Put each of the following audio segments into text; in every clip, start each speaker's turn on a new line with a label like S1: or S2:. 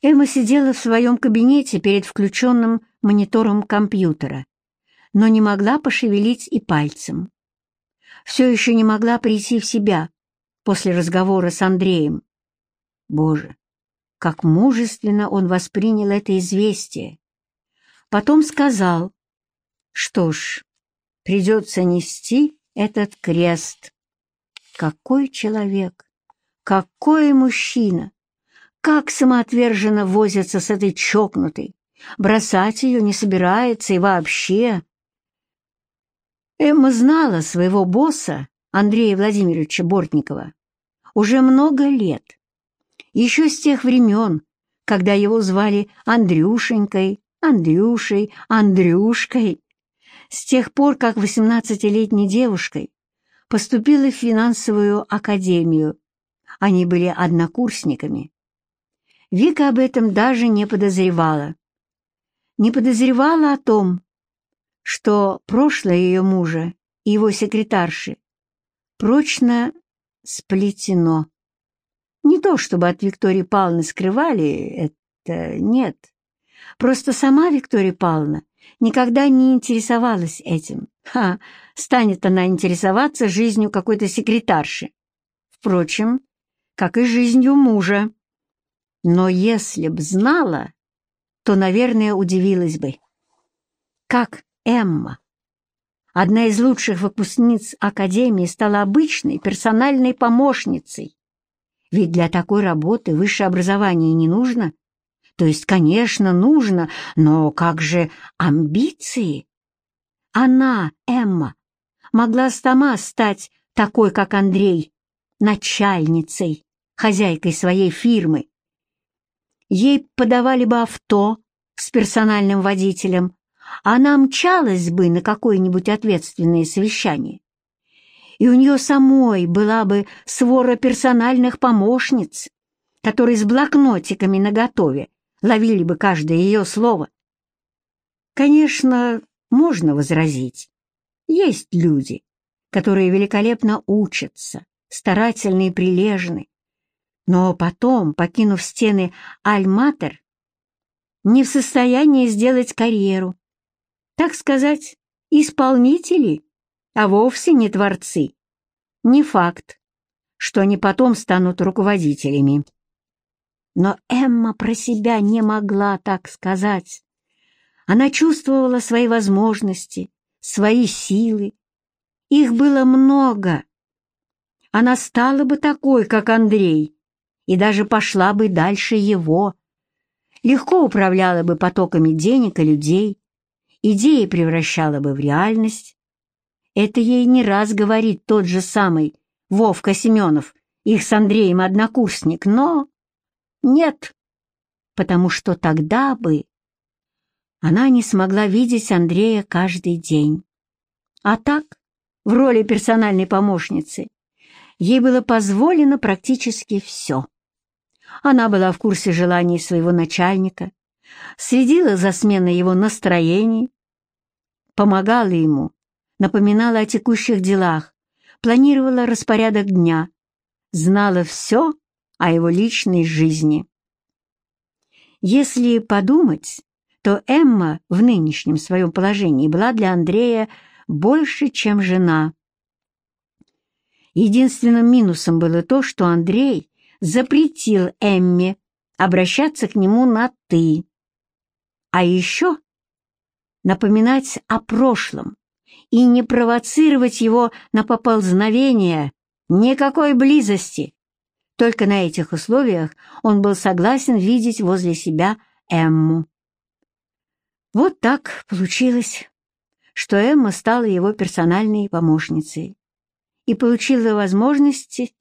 S1: Эмма сидела в своем кабинете перед включенным монитором компьютера, но не могла пошевелить и пальцем. Все еще не могла прийти в себя после разговора с Андреем. Боже, как мужественно он воспринял это известие. Потом сказал, что ж, придется нести этот крест. Какой человек, какой мужчина! Как самоотверженно возится с этой чокнутой, бросать ее не собирается и вообще. Эмма знала своего босса, Андрея Владимировича Бортникова, уже много лет. Еще с тех времен, когда его звали Андрюшенькой, Андрюшей, Андрюшкой. С тех пор, как восемнадцатилетней девушкой поступила в финансовую академию. Они были однокурсниками. Вика об этом даже не подозревала. Не подозревала о том, что прошлое ее мужа и его секретарши прочно сплетено. Не то, чтобы от Виктории Павловны скрывали это, нет. Просто сама Виктория Павловна никогда не интересовалась этим. Ха, станет она интересоваться жизнью какой-то секретарши. Впрочем, как и жизнью мужа. Но если б знала, то, наверное, удивилась бы. Как Эмма, одна из лучших выпускниц Академии, стала обычной персональной помощницей. Ведь для такой работы высшее образование не нужно. То есть, конечно, нужно, но как же амбиции? Она, Эмма, могла сама стать такой, как Андрей, начальницей, хозяйкой своей фирмы, Ей подавали бы авто с персональным водителем, она мчалась бы на какое-нибудь ответственное совещание. И у нее самой была бы свора персональных помощниц, которые с блокнотиками наготове ловили бы каждое ее слово. Конечно, можно возразить. Есть люди, которые великолепно учатся, старательны и прилежны, но потом, покинув стены Аль-Матер, не в состоянии сделать карьеру. Так сказать, исполнители, а вовсе не творцы. Не факт, что они потом станут руководителями. Но Эмма про себя не могла так сказать. Она чувствовала свои возможности, свои силы. Их было много. Она стала бы такой, как Андрей, и даже пошла бы дальше его. Легко управляла бы потоками денег и людей, идеи превращала бы в реальность. Это ей не раз говорит тот же самый Вовка Семенов, их с Андреем однокурсник, но нет, потому что тогда бы она не смогла видеть Андрея каждый день. А так, в роли персональной помощницы, ей было позволено практически все. Она была в курсе желаний своего начальника, следила за сменой его настроений, помогала ему, напоминала о текущих делах, планировала распорядок дня, знала все о его личной жизни. Если подумать, то Эмма в нынешнем своем положении была для Андрея больше, чем жена. Единственным минусом было то, что Андрей запретил Эмме обращаться к нему на «ты». А еще напоминать о прошлом и не провоцировать его на поползновение никакой близости. Только на этих условиях он был согласен видеть возле себя Эмму. Вот так получилось, что Эмма стала его персональной помощницей и получила возможности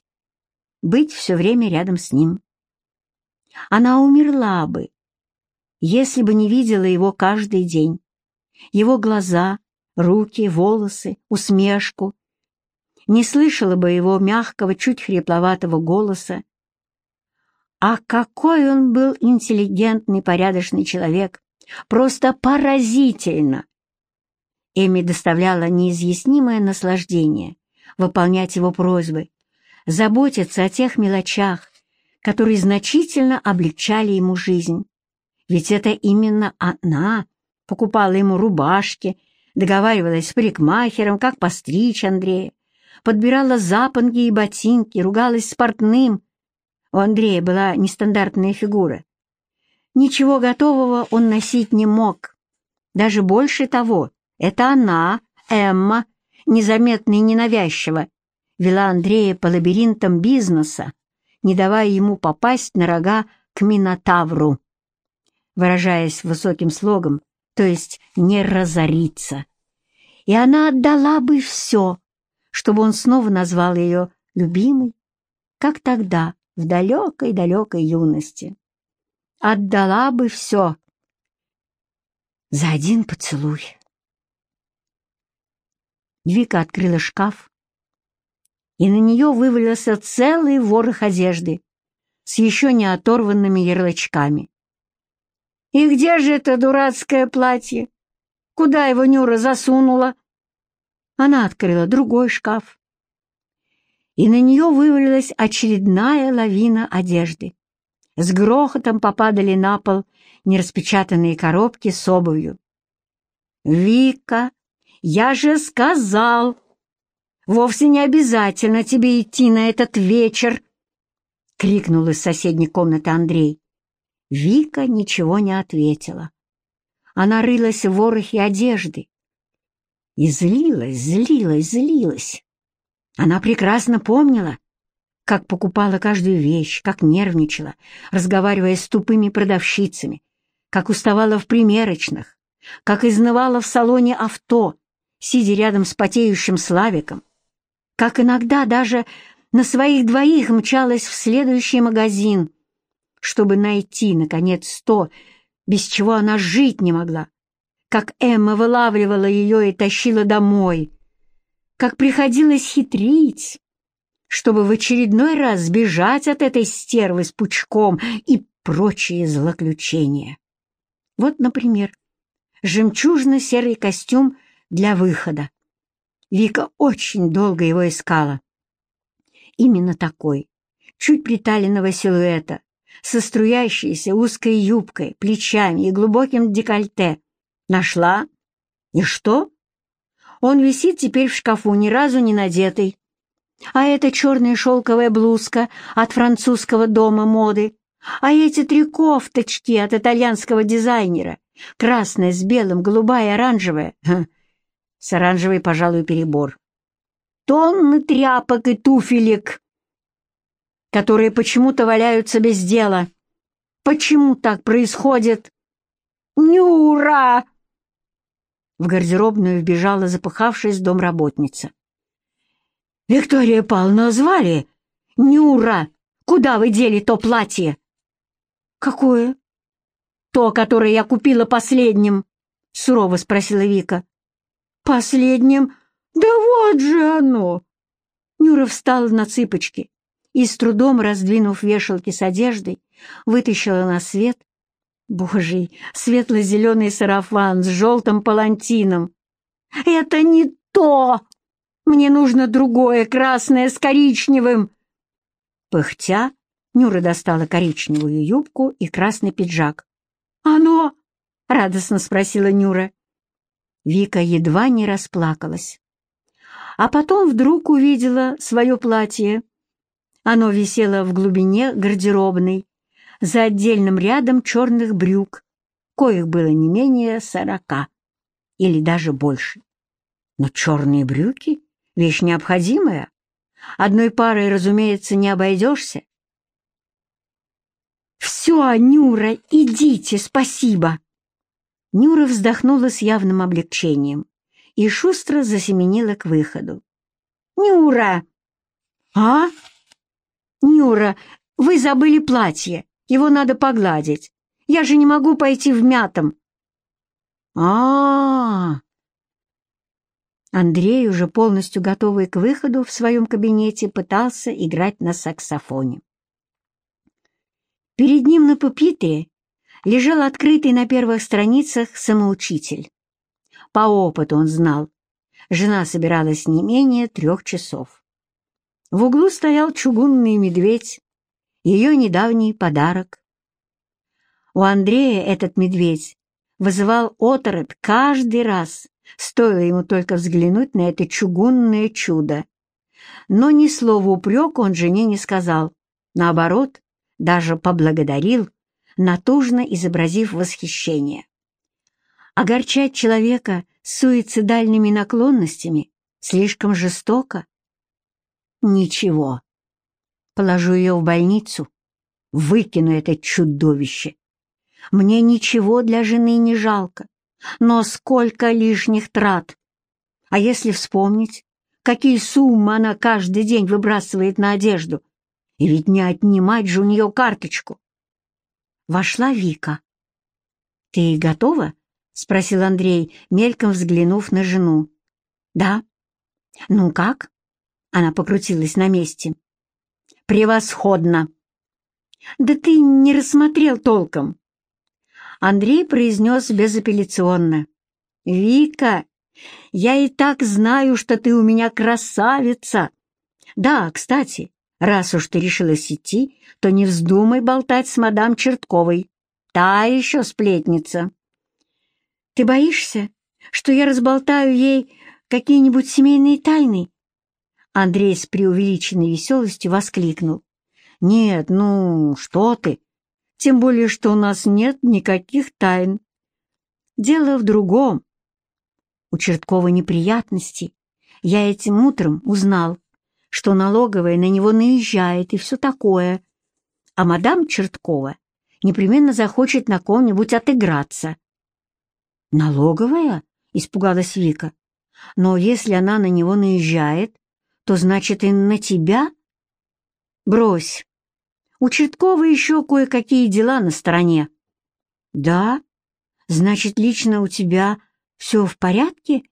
S1: быть все время рядом с ним. Она умерла бы, если бы не видела его каждый день. Его глаза, руки, волосы, усмешку. Не слышала бы его мягкого, чуть хрипловатого голоса. А какой он был интеллигентный, порядочный человек! Просто поразительно! Эми доставляла неизъяснимое наслаждение выполнять его просьбы, заботиться о тех мелочах, которые значительно облегчали ему жизнь. Ведь это именно она покупала ему рубашки, договаривалась с парикмахером, как постричь Андрея, подбирала запонки и ботинки, ругалась с портным. У Андрея была нестандартная фигура. Ничего готового он носить не мог. Даже больше того, это она, Эмма, незаметно и ненавязчиво, вела Андрея по лабиринтам бизнеса, не давая ему попасть на рога к Минотавру. Выражаясь высоким слогом, то есть не разориться. И она отдала бы все, чтобы он снова назвал ее любимой, как тогда, в далекой-далекой юности. Отдала бы все за один поцелуй. Вика открыла шкаф, и на нее вывалился целый ворох одежды с еще не оторванными ярлычками. «И где же это дурацкое платье? Куда его Нюра засунула?» Она открыла другой шкаф, и на нее вывалилась очередная лавина одежды. С грохотом попадали на пол нераспечатанные коробки с обувью. «Вика, я же сказал, вовсе не обязательно тебе идти на этот вечер!» — крикнул из соседней комнаты Андрей. Вика ничего не ответила. Она рылась в ворохе одежды, и злилась, злилась, злилась. Она прекрасно помнила, как покупала каждую вещь, как нервничала, разговаривая с тупыми продавщицами, как уставала в примерочных, как изнывала в салоне авто, сидя рядом с потеющим Славиком, как иногда даже на своих двоих мчалась в следующий магазин, чтобы найти, наконец, то, без чего она жить не могла, как Эмма вылавливала ее и тащила домой, как приходилось хитрить, чтобы в очередной раз сбежать от этой стервы с пучком и прочие злоключения. Вот, например, жемчужно-серый костюм для выхода. Вика очень долго его искала. Именно такой, чуть приталенного силуэта, со струящейся узкой юбкой, плечами и глубоким декольте, Нашла? И что? Он висит теперь в шкафу, ни разу не надетый. А эта черная шелковая блузка от французского дома моды. А эти три кофточки от итальянского дизайнера. Красная с белым, голубая, оранжевая. С оранжевой, пожалуй, перебор. Тонны тряпок и туфелек, которые почему-то валяются без дела. Почему так происходит? Нюра! В гардеробную вбежала запыхавшаяся домработница. «Виктория Павловна звали? Нюра! Куда вы дели то платье?» «Какое?» «То, которое я купила последним», — сурово спросила Вика. «Последним? Да вот же оно!» Нюра встала на цыпочки и, с трудом раздвинув вешалки с одеждой, вытащила на свет Божий, светло-зеленый сарафан с желтым палантином. «Это не то! Мне нужно другое, красное, с коричневым!» Пыхтя, Нюра достала коричневую юбку и красный пиджак. «Оно?» — радостно спросила Нюра. Вика едва не расплакалась. А потом вдруг увидела свое платье. Оно висело в глубине гардеробной, за отдельным рядом черных брюк, коих было не менее сорока или даже больше. Но черные брюки — вещь необходимая. Одной парой, разумеется, не обойдешься. «Все, Нюра, идите, спасибо!» Нюра вздохнула с явным облегчением и шустро засеменила к выходу. «Нюра!» «А? Нюра, вы забыли платье!» Его надо погладить. Я же не могу пойти в мятом. А, -а, а Андрей, уже полностью готовый к выходу в своем кабинете, пытался играть на саксофоне. Перед ним на пупитре лежал открытый на первых страницах самоучитель. По опыту он знал, жена собиралась не менее трех часов. В углу стоял чугунный медведь, ее недавний подарок. У Андрея этот медведь вызывал оторопь каждый раз, стоило ему только взглянуть на это чугунное чудо. Но ни слова упрека он жене не сказал. Наоборот, даже поблагодарил, натужно изобразив восхищение. Огорчать человека с суицидальными наклонностями слишком жестоко. Ничего. Положу ее в больницу, выкину это чудовище. Мне ничего для жены не жалко, но сколько лишних трат. А если вспомнить, какие суммы она каждый день выбрасывает на одежду, и ведь не отнимать же у нее карточку. Вошла Вика. «Ты готова?» — спросил Андрей, мельком взглянув на жену. «Да». «Ну как?» — она покрутилась на месте. «Превосходно!» «Да ты не рассмотрел толком!» Андрей произнес безапелляционно. «Вика, я и так знаю, что ты у меня красавица. Да, кстати, раз уж ты решилась идти, то не вздумай болтать с мадам Чертковой. Та еще сплетница». «Ты боишься, что я разболтаю ей какие-нибудь семейные тайны?» Андрей с преувеличенной веселостью воскликнул. «Нет, ну, что ты! Тем более, что у нас нет никаких тайн. Дело в другом. У Черткова неприятности. Я этим утром узнал, что налоговая на него наезжает и все такое. А мадам Черткова непременно захочет на ком-нибудь отыграться. «Налоговая?» — испугалась Вика. «Но если она на него наезжает, то значит и на тебя?» «Брось. У Черткова еще кое-какие дела на стороне». «Да? Значит, лично у тебя все в порядке?»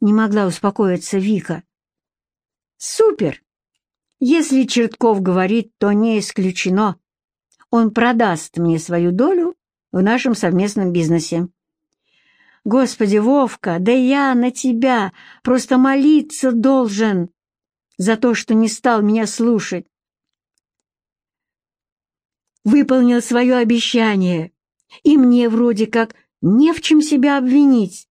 S1: Не могла успокоиться Вика. «Супер! Если Чертков говорит, то не исключено. Он продаст мне свою долю в нашем совместном бизнесе. Господи, Вовка, да я на тебя просто молиться должен за то, что не стал меня слушать. Выполнил свое обещание, и мне вроде как не в чем себя обвинить.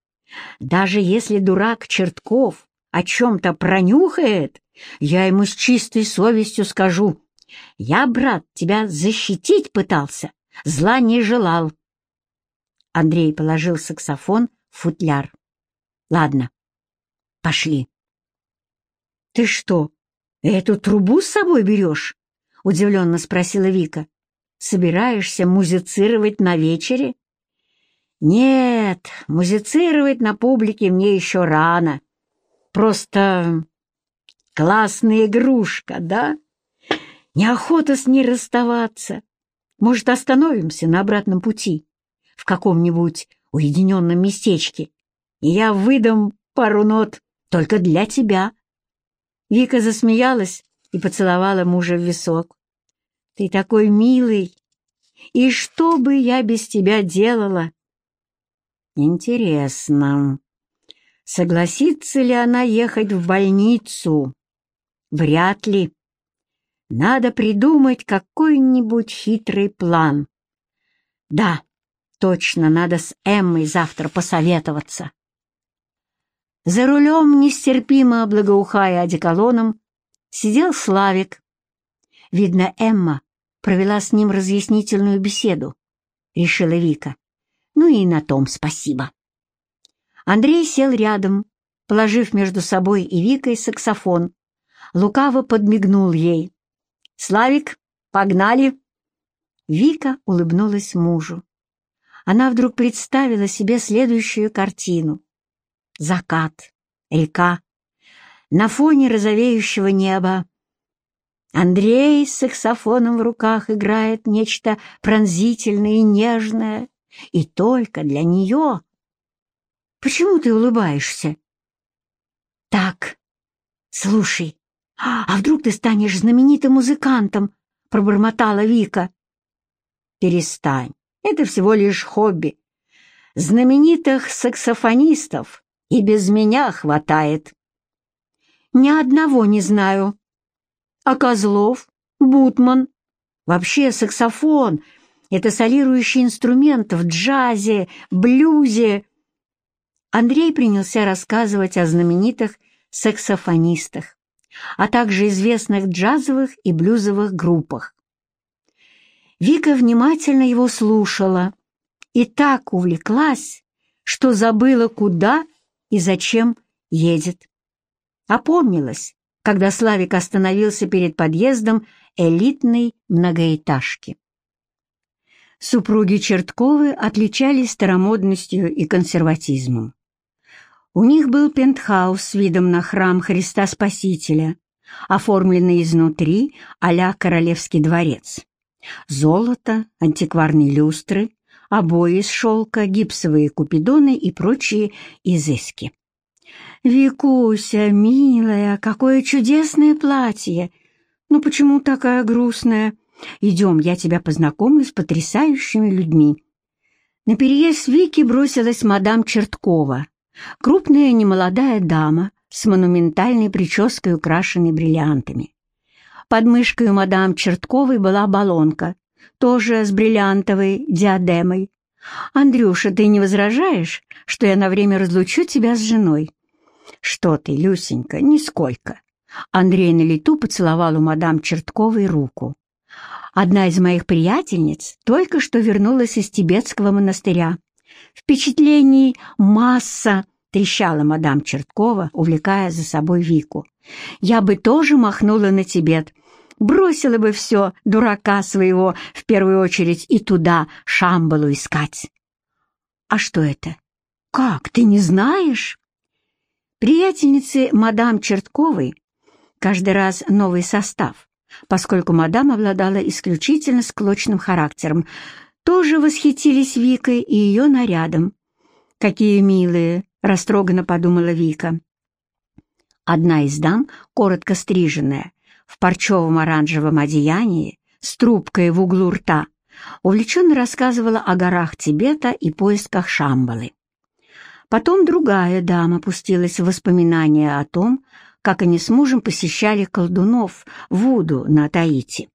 S1: Даже если дурак Чертков о чем-то пронюхает, я ему с чистой совестью скажу, я, брат, тебя защитить пытался, зла не желал. Андрей положил саксофон в футляр. «Ладно, пошли». «Ты что, эту трубу с собой берешь?» — удивленно спросила Вика. «Собираешься музицировать на вечере?» «Нет, музицировать на публике мне еще рано. Просто классная игрушка, да? Неохота с ней расставаться. Может, остановимся на обратном пути?» в каком-нибудь уединенном местечке, и я выдам пару нот только для тебя». Вика засмеялась и поцеловала мужа в висок. «Ты такой милый! И что бы я без тебя делала?» «Интересно, согласится ли она ехать в больницу?» «Вряд ли. Надо придумать какой-нибудь хитрый план». «Да, Точно, надо с Эммой завтра посоветоваться. За рулем, нестерпимо благоухая одеколоном, сидел Славик. Видно, Эмма провела с ним разъяснительную беседу, решила Вика. Ну и на том спасибо. Андрей сел рядом, положив между собой и Викой саксофон. Лукаво подмигнул ей. «Славик, погнали!» Вика улыбнулась мужу она вдруг представила себе следующую картину. Закат, река, на фоне розовеющего неба. Андрей с саксофоном в руках играет нечто пронзительное и нежное, и только для нее. Почему ты улыбаешься? Так, слушай, а вдруг ты станешь знаменитым музыкантом? Пробормотала Вика. Перестань. Это всего лишь хобби. Знаменитых саксофонистов и без меня хватает. Ни одного не знаю. А Козлов, Бутман, Вообще саксофон — это солирующий инструмент в джазе, блюзе. Андрей принялся рассказывать о знаменитых саксофонистах, а также известных джазовых и блюзовых группах. Вика внимательно его слушала и так увлеклась, что забыла, куда и зачем едет. Опомнилась, когда Славик остановился перед подъездом элитной многоэтажки. Супруги Чертковы отличались старомодностью и консерватизмом. У них был пентхаус с видом на храм Христа Спасителя, оформленный изнутри а Королевский дворец. Золото, антикварные люстры, обои из шелка, гипсовые купидоны и прочие изыски. «Викуся, милая, какое чудесное платье! Ну почему такая грустная? Идем, я тебя познакомлю с потрясающими людьми». На переезд Вики бросилась мадам Черткова, крупная немолодая дама с монументальной прической, украшенной бриллиантами. Под мышкой у мадам Чертковой была баллонка, тоже с бриллиантовой диадемой. «Андрюша, ты не возражаешь, что я на время разлучу тебя с женой?» «Что ты, Люсенька, нисколько!» Андрей на лету поцеловал у мадам Чертковой руку. «Одна из моих приятельниц только что вернулась из тибетского монастыря. Впечатлений масса!» — трещала мадам Черткова, увлекая за собой Вику. «Я бы тоже махнула на Тибет, бросила бы все, дурака своего, в первую очередь, и туда Шамбалу искать. А что это? Как, ты не знаешь? Приятельницы мадам Чертковой каждый раз новый состав, поскольку мадам обладала исключительно склочным характером, тоже восхитились Викой и ее нарядом. «Какие милые!» — растроганно подумала Вика. Одна из дам, коротко стриженная, в парчевом оранжевом одеянии, с трубкой в углу рта, увлеченно рассказывала о горах Тибета и поисках Шамбалы. Потом другая дама пустилась в воспоминания о том, как они с мужем посещали колдунов Вуду на Таити.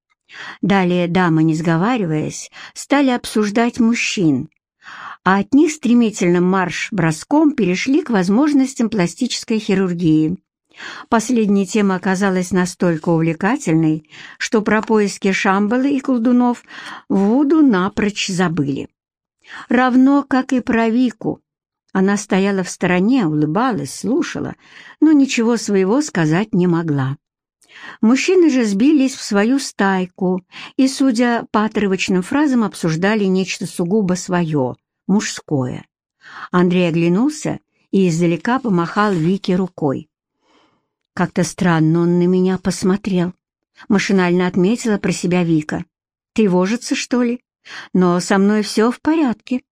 S1: Далее дамы, не сговариваясь, стали обсуждать мужчин, а от них стремительным марш-броском перешли к возможностям пластической хирургии. Последняя тема оказалась настолько увлекательной, что про поиски Шамбалы и колдунов Вуду напрочь забыли. Равно, как и про Вику. Она стояла в стороне, улыбалась, слушала, но ничего своего сказать не могла. Мужчины же сбились в свою стайку и, судя по отрывочным фразам, обсуждали нечто сугубо свое, мужское. Андрей оглянулся и издалека помахал Вике рукой. Как-то странно он на меня посмотрел. Машинально отметила про себя Вика. Тревожится, что ли? Но со мной все в порядке.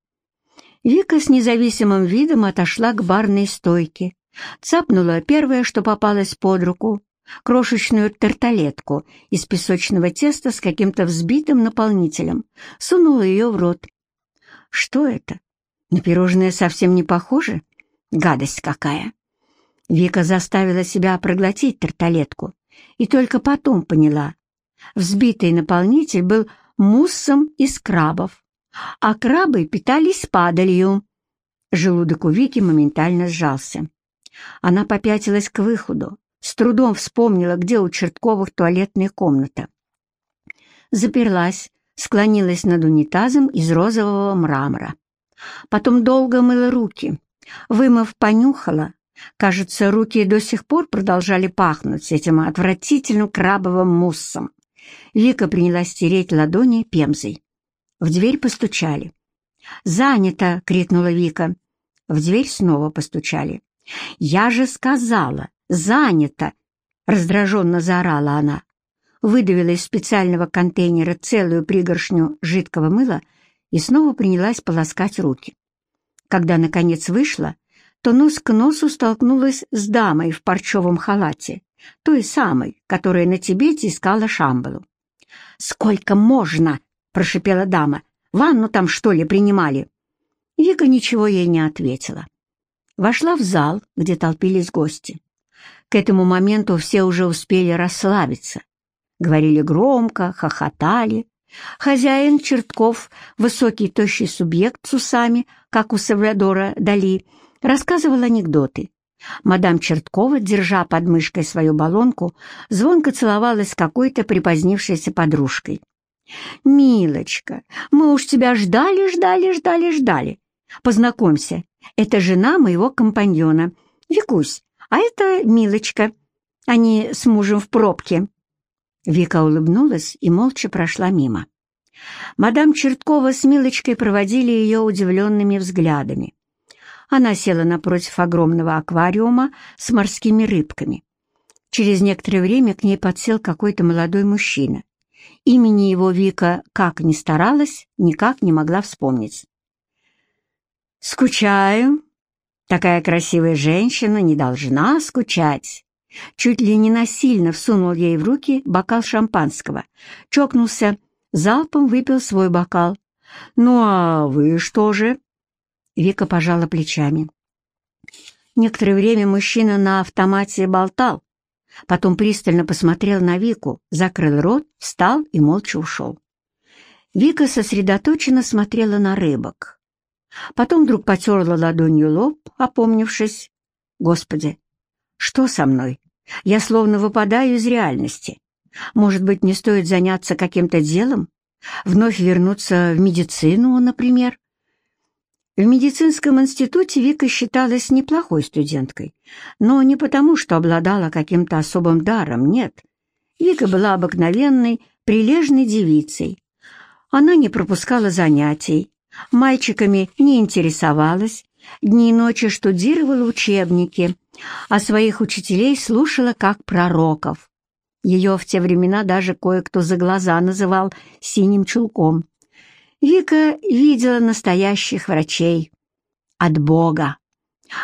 S1: Вика с независимым видом отошла к барной стойке, цапнула первое, что попалось под руку, крошечную тарталетку из песочного теста с каким-то взбитым наполнителем, сунула ее в рот. Что это? На пирожное совсем не похоже? Гадость какая! Вика заставила себя проглотить тарталетку и только потом поняла. Взбитый наполнитель был муссом из крабов, а крабы питались падалью. Желудок у Вики моментально сжался. Она попятилась к выходу, с трудом вспомнила, где у Чертковых туалетная комната. Заперлась, склонилась над унитазом из розового мрамора. Потом долго мыла руки, вымыв, понюхала, Кажется, руки до сих пор продолжали пахнуть этим отвратительным крабовым муссом. Вика принялась стереть ладони пемзой. В дверь постучали. «Занято!» — крикнула Вика. В дверь снова постучали. «Я же сказала! Занято!» — раздраженно заорала она. Выдавила из специального контейнера целую пригоршню жидкого мыла и снова принялась полоскать руки. Когда, наконец, вышла, то нос к носу столкнулась с дамой в парчевом халате, той самой, которая на Тибете искала Шамбалу. «Сколько можно?» — прошипела дама. «Ванну там, что ли, принимали?» Вика ничего ей не ответила. Вошла в зал, где толпились гости. К этому моменту все уже успели расслабиться. говорили громко, хохотали. Хозяин Чертков, высокий тощий субъект с усами, как у Саврадора Дали, рассказывал анекдоты. Мадам Черткова, держа под мышкой свою баллонку, звонко целовалась с какой-то припозднившейся подружкой. «Милочка, мы уж тебя ждали, ждали, ждали, ждали. Познакомься, это жена моего компаньона. Викусь, а это Милочка. Они с мужем в пробке». Вика улыбнулась и молча прошла мимо. Мадам Черткова с Милочкой проводили ее удивленными взглядами. Она села напротив огромного аквариума с морскими рыбками. Через некоторое время к ней подсел какой-то молодой мужчина. Имени его Вика, как ни старалась, никак не могла вспомнить. «Скучаю. Такая красивая женщина не должна скучать». Чуть ли не насильно всунул ей в руки бокал шампанского, чокнулся, залпом выпил свой бокал. «Ну а вы что же?» Вика пожала плечами. Некоторое время мужчина на автомате болтал, потом пристально посмотрел на Вику, закрыл рот, встал и молча ушел. Вика сосредоточенно смотрела на рыбок. Потом вдруг потерла ладонью лоб, опомнившись. «Господи, что со мной? Я словно выпадаю из реальности. Может быть, не стоит заняться каким-то делом? Вновь вернуться в медицину, например?» В медицинском институте Вика считалась неплохой студенткой, но не потому, что обладала каким-то особым даром, нет. Вика была обыкновенной, прилежной девицей. Она не пропускала занятий, мальчиками не интересовалась, дни и ночи штудировала учебники, а своих учителей слушала как пророков. Ее в те времена даже кое-кто за глаза называл «синим чулком». Вика видела настоящих врачей. От Бога.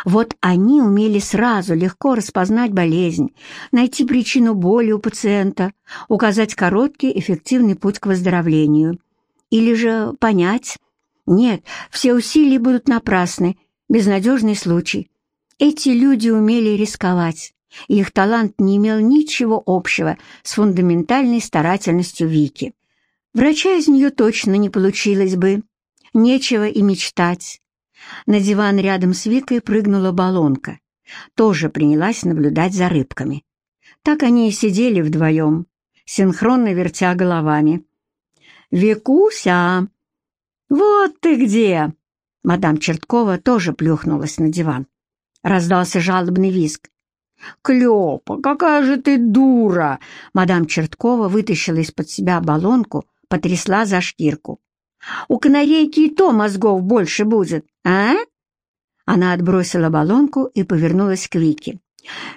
S1: Вот они умели сразу легко распознать болезнь, найти причину боли у пациента, указать короткий эффективный путь к выздоровлению. Или же понять, нет, все усилия будут напрасны, безнадежный случай. Эти люди умели рисковать, их талант не имел ничего общего с фундаментальной старательностью Вики. Врача из нее точно не получилось бы. Нечего и мечтать. На диван рядом с Викой прыгнула баллонка. Тоже принялась наблюдать за рыбками. Так они и сидели вдвоем, синхронно вертя головами. «Викуся! Вот ты где!» Мадам Черткова тоже плюхнулась на диван. Раздался жалобный визг. «Клёпа, какая же ты дура!» Мадам Черткова вытащила из-под себя баллонку, потрясла за шкирку. «У канарейки и то мозгов больше будет, а?» Она отбросила баллонку и повернулась к Вике.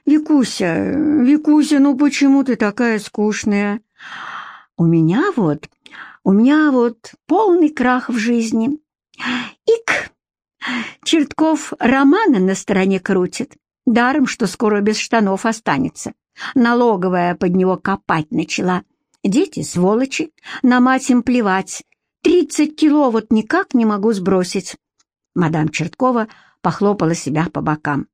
S1: «Викуся, Викуся, ну почему ты такая скучная?» «У меня вот, у меня вот полный крах в жизни. Ик! Чертков романа на стороне крутит, даром, что скоро без штанов останется. Налоговая под него копать начала. Дети сволочи, на мать им плевать. Тридцать кило вот никак не могу сбросить. Мадам Черткова похлопала себя по бокам.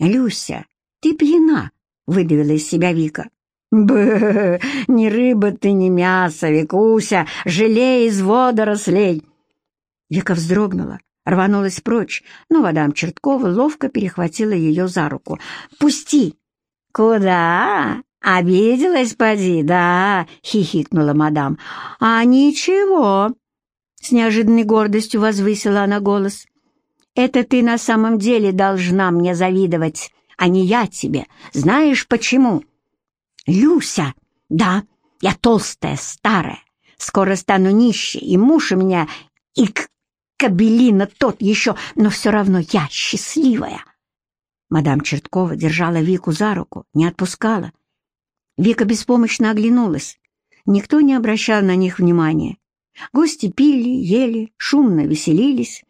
S1: «Люся, ты пьяна!» — выдавила из себя Вика. «Б, ни рыба ты, ни мясо, Викуся, желей из водорослей!» Вика вздрогнула, рванулась прочь, но мадам Черткова ловко перехватила ее за руку. «Пусти!» «Куда?» «Обиделась, поди, да?» — хихикнула мадам. «А ничего!» — с неожиданной гордостью возвысила она голос. «Это ты на самом деле должна мне завидовать, а не я тебе. Знаешь почему?» «Люся! Да, я толстая, старая. Скоро стану нищей, и муж у меня, и кабелина тот еще, но все равно я счастливая!» Мадам Черткова держала Вику за руку, не отпускала, Вика беспомощно оглянулась. Никто не обращал на них внимания. Гости пили, ели, шумно веселились.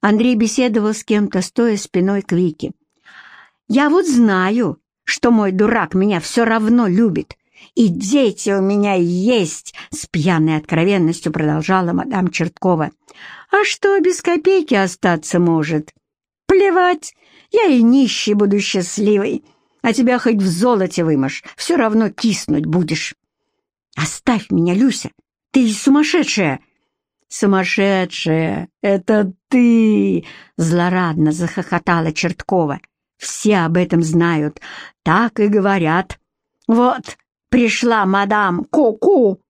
S1: Андрей беседовал с кем-то, стоя спиной к Вике. «Я вот знаю, что мой дурак меня все равно любит, и дети у меня есть!» С пьяной откровенностью продолжала мадам Черткова. «А что без копейки остаться может? Плевать, я и нищий буду счастливой!» а тебя хоть в золоте вымажь, все равно киснуть будешь. «Оставь меня, Люся! Ты сумасшедшая!» «Сумасшедшая! Это ты!» — злорадно захохотала Черткова. «Все об этом знают, так и говорят. Вот, пришла мадам Ку-Ку!»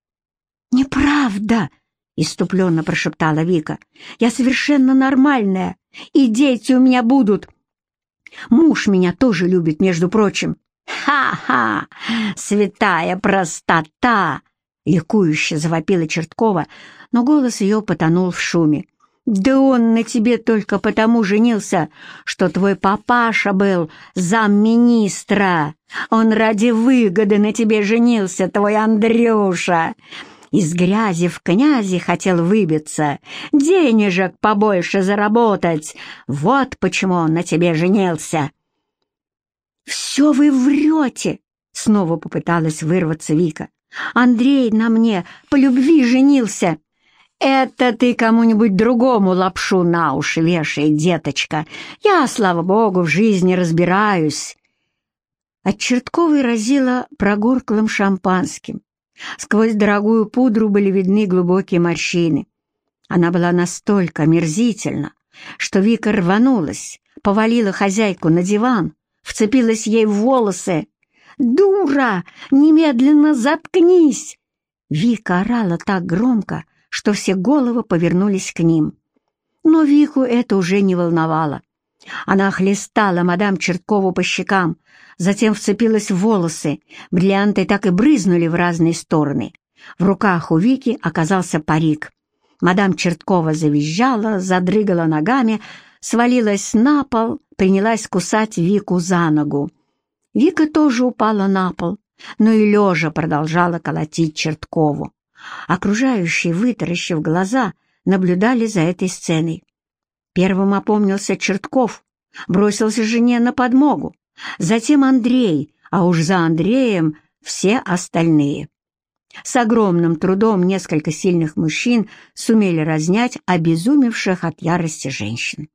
S1: «Неправда!» — иступленно прошептала Вика. «Я совершенно нормальная, и дети у меня будут. Муж меня тоже любит, между прочим. Ха-ха! Святая простота!» — ликующе завопила Черткова, но голос ее потонул в шуме. «Да он на тебе только потому женился, что твой папаша был замминистра. Он ради выгоды на тебе женился, твой Андрюша. Из грязи в князи хотел выбиться, денежек побольше заработать. Вот почему он на тебе женился». «Все вы врете!» — снова попыталась вырваться Вика. «Андрей на мне по любви женился!» «Это ты кому-нибудь другому лапшу на уши вешай, деточка. Я, слава богу, в жизни разбираюсь». От Чертковой разила прогорклым шампанским. Сквозь дорогую пудру были видны глубокие морщины. Она была настолько мерзительна, что Вика рванулась, повалила хозяйку на диван, вцепилась ей в волосы. «Дура! Немедленно заткнись!» Вика орала так громко, что все головы повернулись к ним. Но Вику это уже не волновало. Она хлестала мадам Черткову по щекам, затем вцепилась в волосы, бриллианты так и брызнули в разные стороны. В руках у Вики оказался парик. Мадам Черткова завизжала, задрыгала ногами, свалилась на пол, принялась кусать Вику за ногу. Вика тоже упала на пол, но и лежа продолжала колотить Черткову. Окружающие, вытаращив глаза, наблюдали за этой сценой. Первым опомнился Чертков, бросился жене на подмогу, затем Андрей, а уж за Андреем все остальные. С огромным трудом несколько сильных мужчин сумели разнять обезумевших от ярости женщин.